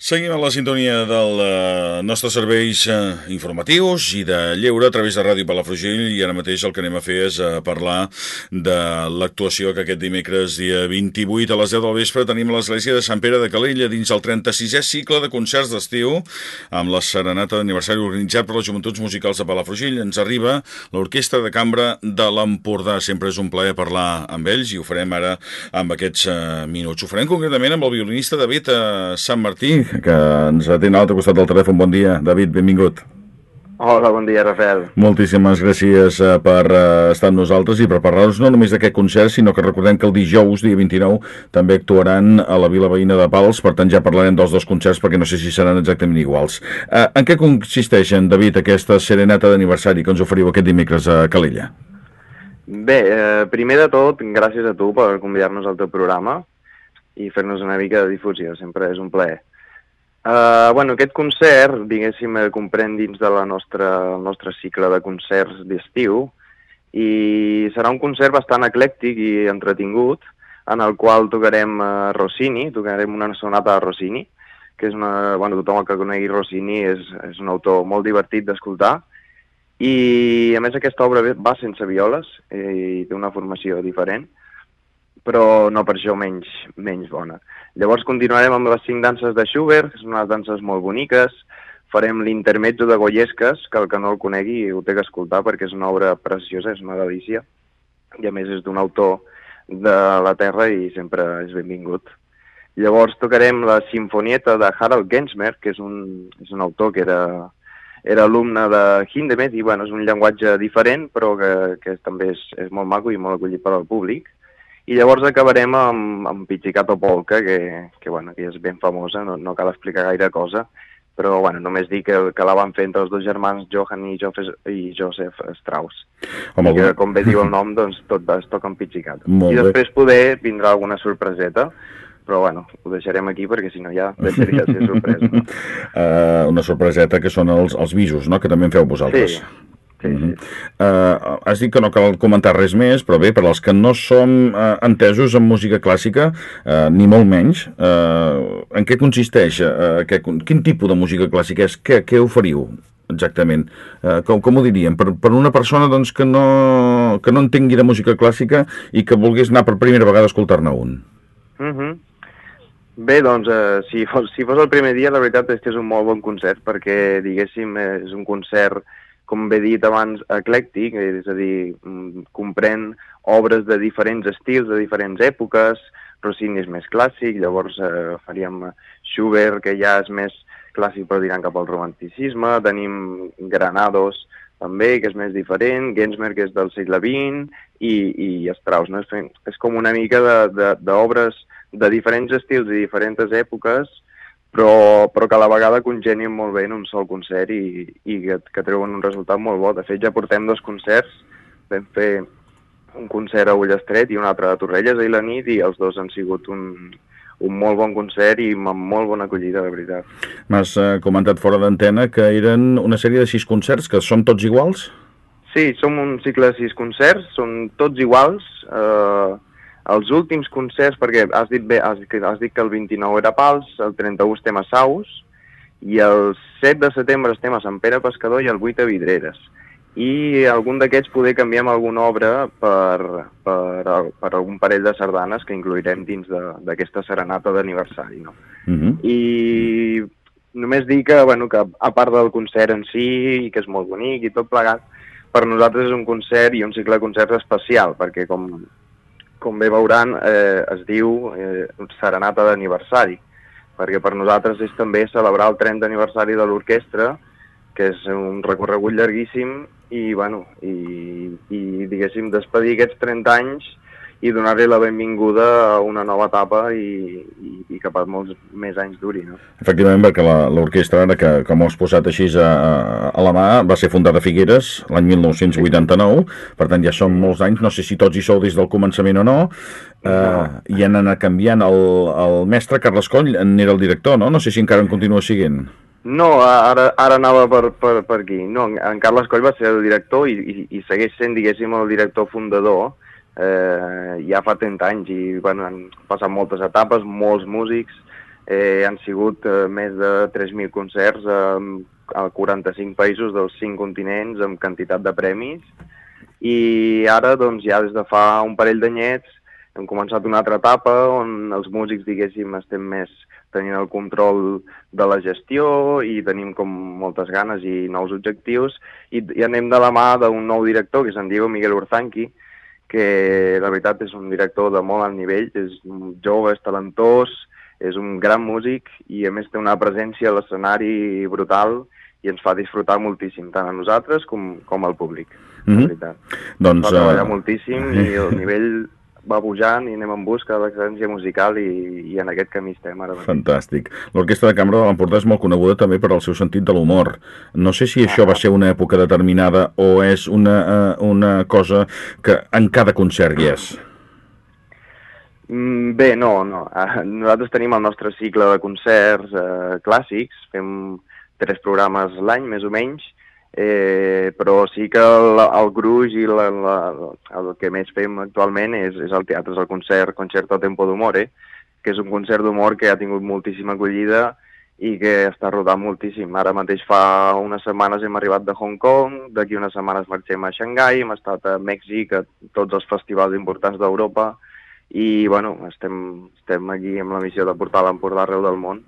Seguim a la sintonia dels eh, nostres serveis eh, informatius i de lleure a través de Ràdio Palafrugell i ara mateix el que anem a fer és eh, parlar de l'actuació que aquest dimecres dia 28 a les 10 del vespre tenim a l'església de Sant Pere de Calella dins el 36è cicle de concerts d'estiu amb la serenata d'aniversari organitzat per les Joventuts Musicals de Palafrugell. Ens arriba l'Orquestra de Cambra de l'Empordà. Sempre és un plaer parlar amb ells i ho farem ara amb aquests eh, minuts. Ho farem concretament amb el violinista David eh, Sant Martí que ens atén a l'altre costat del telèfon. Bon dia, David, benvingut. Hola, bon dia, Rafael. Moltíssimes gràcies uh, per uh, estar amb nosaltres i per parlar-nos no només d'aquest concert, sinó que recordem que el dijous, dia 29, també actuaran a la Vila Veïna de Pals, per tant ja parlarem dels dos concerts perquè no sé si seran exactament iguals. Uh, en què consisteixen, David, aquesta serenata d'aniversari que ens oferiu aquest dimecres a Calella? Bé, eh, primer de tot, gràcies a tu per convidar-nos al teu programa i fer-nos una mica de difusió, sempre és un plaer. Uh, bueno, aquest concert, diguéssim, eh, comprèn dins de la nostra, el nostre cicle de concerts d'estiu i serà un concert bastant eclèctic i entretingut en el qual tocarem uh, Rossini, tocarem una sonata de Rossini, que és una... Bueno, tothom el que conegui Rossini és, és un autor molt divertit d'escoltar i a més aquesta obra va sense violes eh, i té una formació diferent però no per això menys, menys bona. Llavors continuarem amb les cinc danses de Schubert, que són unes danses molt boniques, farem l'intermezzo de Goyesques, que el que no el conegui ho té que escoltar perquè és una obra preciosa, és una delícia, i a més és d'un autor de la Terra i sempre és benvingut. Llavors tocarem la Sinfonieta de Harald Gensmer, que és un, és un autor que era, era alumne de Hindemith i bueno, és un llenguatge diferent, però que, que també és, és molt maco i molt acollit per al públic. I llavors acabarem amb, amb Pizzicato Polka, que, que, bueno, que és ben famosa, no, no cal explicar gaire cosa, però bueno, només dic que, que la van fer entre els dos germans Johann i, Joseph, i Joseph Strauss. Home, I que, com bé diu el nom, doncs tot es toca amb Pizzicato. I després poder vindrà alguna sorpreseta, però bueno, ho deixarem aquí perquè si no ja deixaria de ser sorpresa. No? uh, una sorpreseta que són els, els visos, no?, que també en feu vosaltres. Sí, Sí, sí. Uh -huh. uh, has dit que no cal comentar res més, però bé, per als que no som uh, entesos en música clàssica, uh, ni molt menys, uh, en què consisteix? Uh, què, quin tipus de música clàssica és? Què, què oferiu? exactament. Uh, com, com ho diríem? Per, per una persona doncs, que, no, que no entengui de música clàssica i que volgués anar per primera vegada a escoltar-ne un. Uh -huh. Bé, doncs, eh, si, fos, si fos el primer dia, la veritat és que és un molt bon concert, perquè, diguéssim, és un concert com bé dit abans, eclèctic, és a dir, mm, comprèn obres de diferents estils, de diferents èpoques, Rossini és més clàssic, llavors eh, faríem Schubert, que ja és més clàssic però dirant cap al romanticisme, tenim Granados també, que és més diferent, Gensmer, que és del segle XX, i, i Strauss, no? És, és com una mica d'obres de, de, de diferents estils i diferents èpoques, però, però que a la vegada congenien molt bé en un sol concert i, i que, que treuen un resultat molt bo. De fet, ja portem dos concerts, vam fer un concert a Ullestret i un altre a Torrelles ahir la nit i els dos han sigut un, un molt bon concert i amb molt bona acollida, de veritat. M'has eh, comentat fora d'antena que eren una sèrie de sis concerts, que són tots iguals? Sí, som un cicle de sis concerts, són tots iguals, eh, els últims concerts, perquè has dit, bé, has, has dit que el 29 era Pals, el 31 estem a Saus, i el 7 de setembre estem a Sant Pere Pescador i el 8 a Vidreres. I algun d'aquests poder canviem alguna obra per, per, per algun parell de sardanes que incluirem dins d'aquesta serenata d'aniversari. No? Uh mhm. -huh. I només dir que, bueno, que a part del concert en si, que és molt bonic i tot plegat, per nosaltres és un concert i un cicle de concerts especial, perquè com, com bé veuran, eh, es diu eh, Serenata d'aniversari, perquè per nosaltres és també celebrar el 30 aniversari de l'orquestra, que és un recorregut llarguíssim, i, bueno, i, i diguéssim, despedir aquests 30 anys i donar-li la benvinguda a una nova etapa i, i, i que per molts més anys duri. No? Efectivament, perquè l'orquestra, ara que, com ho has posat així a, a la mà, va ser fundada a Figueres l'any 1989, per tant ja són molts anys, no sé si tots hi sou des del començament o no, eh, no. i han anat canviant el, el mestre Carles Coll, n'era el director, no? No sé si encara en continua siguent. No, ara, ara anava per, per, per aquí. No, en Carles Coll va ser el director i, i, i segueix sent, diguéssim, el director fundador, eh, ja fa 30 anys i bueno, han passat moltes etapes, molts músics, Eh, han sigut eh, més de 3.000 concerts eh, a 45 països dels 5 continents amb quantitat de premis. I ara doncs ja des de fa un parell d'anyets hem començat una altra etapa on els músics diguéssim estem més tenint el control de la gestió i tenim com moltes ganes i nous objectius. I, i anem de la mà d'un nou director que és en Diego Miguel Urzanqui que la veritat és un director de molt alt nivell, és jove, és talentós, és un gran músic i a més té una presència a l'escenari brutal i ens fa disfrutar moltíssim, tant a nosaltres com, com al públic, mm -hmm. veritat. Doncs, fa treballar uh... moltíssim i el nivell va pujant i anem en busca de l'excel·lència musical i, i en aquest camí estem ara. Fantàstic. L'Orquestra de Cambra de l'Empordà és molt coneguda també per al seu sentit de l'humor. No sé si això va ser una època determinada o és una, uh, una cosa que en cada concert hi és. Mm, bé, no, no. Uh, nosaltres tenim el nostre cicle de concerts uh, clàssics, fem tres programes l'any, més o menys, eh, però sí que el, el gruix i la, la, el que més fem actualment és, és el teatre, és el concert Concerto Tempo d'Humore, que és un concert d'humor que ha tingut moltíssima acollida i que està rodant moltíssim. Ara mateix fa unes setmanes hem arribat de Hong Kong, d'aquí unes setmanes marxem a Xangai, hem estat a Mèxic, a tots els festivals importants d'Europa, i bueno, estem, estem aquí amb la missió de portar l'Empordà arreu del món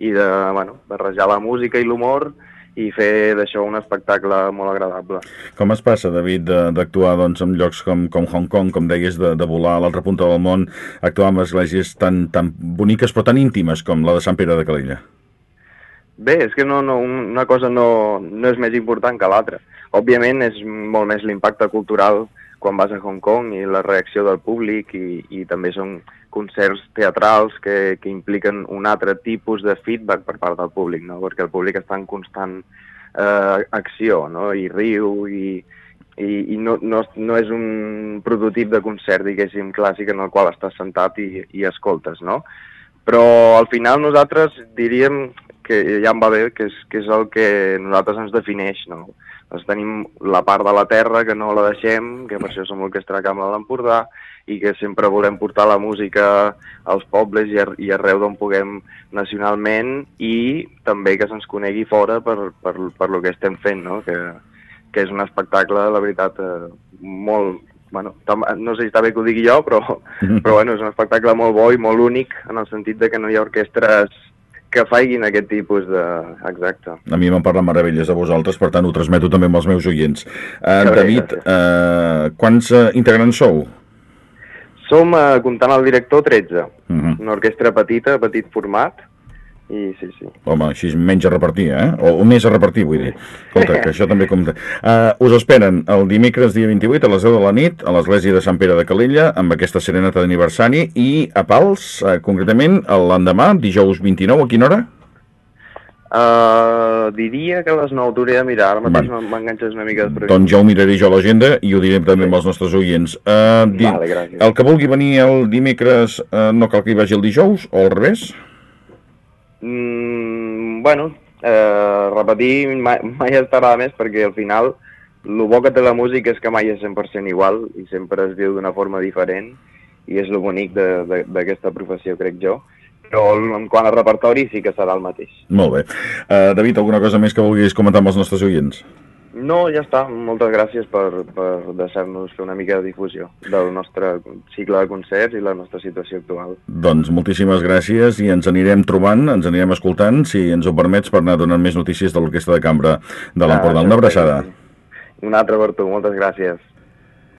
i de bueno, barrejar la música i l'humor i fer d'això un espectacle molt agradable. Com es passa, David, d'actuar doncs, en llocs com, com Hong Kong, com deies, de, de volar a l'altra punta del món, actuar en esglésies tan, tan boniques però tan íntimes com la de Sant Pere de Calella? Bé, és que no, no, una cosa no, no és més important que l'altra. Òbviament és molt més l'impacte cultural quan vas a Hong Kong i la reacció del públic i, i també són concerts teatrals que, que impliquen un altre tipus de feedback per part del públic, no? perquè el públic està en constant eh, acció no? i riu i, i, i no, no, no és un prototip de concert, diguéssim, clàssic en el qual estàs sentat i, i escoltes, no? Però al final nosaltres diríem que ja em va bé, que és, que és el que nosaltres ens defineix, no? Doncs tenim la part de la terra que no la deixem, que per això som l'Orquestra de Cambra de l'Empordà, i que sempre volem portar la música als pobles i, ar i arreu d'on puguem nacionalment i també que se'ns conegui fora per, per, per lo que estem fent, no? que, que és un espectacle, la veritat, eh, molt, bueno, no sé si està bé que ho digui jo, però, però bueno, és un espectacle molt bo i molt únic en el sentit de que no hi ha orquestres que faiguin aquest tipus de... Exacte. A mi m'han parlat meravelles de vosaltres, per tant ho transmeto també amb els meus oients. Uh, David, uh, quants uh, integrants sou? Som, uh, comptant el director, 13. Uh -huh. Una orquestra petita, petit format, i sí, sí. Home, així és menys a repartir, eh? O, o més a repartir, vull dir. Escolta, que això també compta. Uh, us esperen el dimecres dia 28 a les 10 de la nit a l'església de Sant Pere de Calella amb aquesta serenata d'aniversari i a Pals, uh, concretament, l'endemà, dijous 29, a quina hora? Uh, diria que a les 9 t'hauria de mirar, ara mateix m'enganxes una mica després. Doncs ja ho miraré jo a l'agenda i ho diré també sí. amb els nostres oients. Uh, di vale, gràcies. El que vulgui venir el dimecres uh, no cal que hi vagi el dijous, o al revés? Mm, bueno, eh, repetir mai, mai estarà més perquè al final el bo que té la música és que mai és 100% igual i sempre es viu d'una forma diferent i és el bonic d'aquesta professió, crec jo. Però en quant a repertori sí que serà el mateix. Molt bé. Uh, David, alguna cosa més que vulguis comentar amb els nostres oients? No, ja està. Moltes gràcies per, per deixar-nos fer una mica de difusió del nostre cicle de concerts i la nostra situació actual. Doncs moltíssimes gràcies i ens anirem trobant, ens anirem escoltant, si ens ho permets, per anar donant més notícies de l'Orquestra de Cambra de l'Empordà. Ah, una abraçada. Una altra per tu, moltes gràcies.